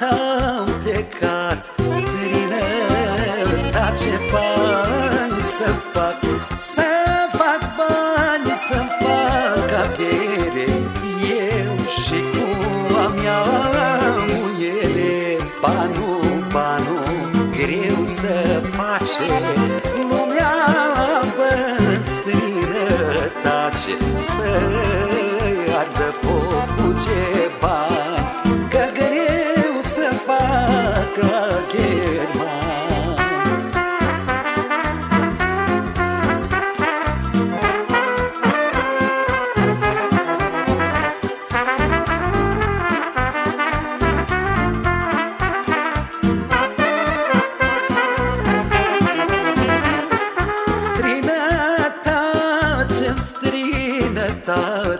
am plecat Strine, da ce bani să fac? Să fac bani, să fac avere Eu și cu a mea muiere. Banul, banul, greu să face Lumea bă, strine, tace Să-i ardă focul ce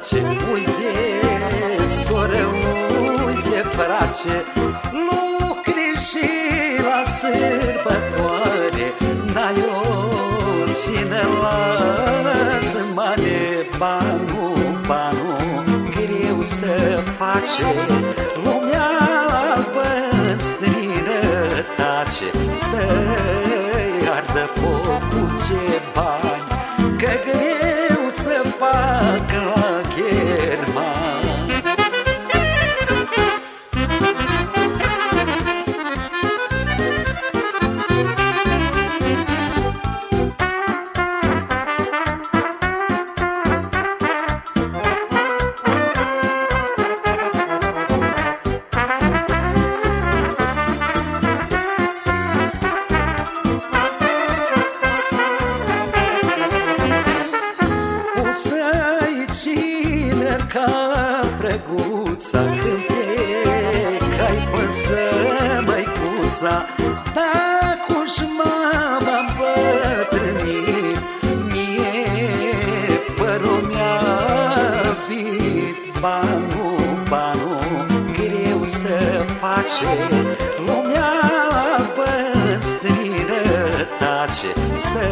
străinătate Uite, soră, uite, frace Lucri și la sărbătoare N-ai o ține la zmane Banul, banul, greu să face Lumea albă în străinătate Să-i ardă focul ce bani să-i ținer ca frăguța Când plecai păsă măicuța Dacă-și mama îmbătrânit Mie părul mi-a vit Banul, banul, greu să face Lumea bă, străinătate Să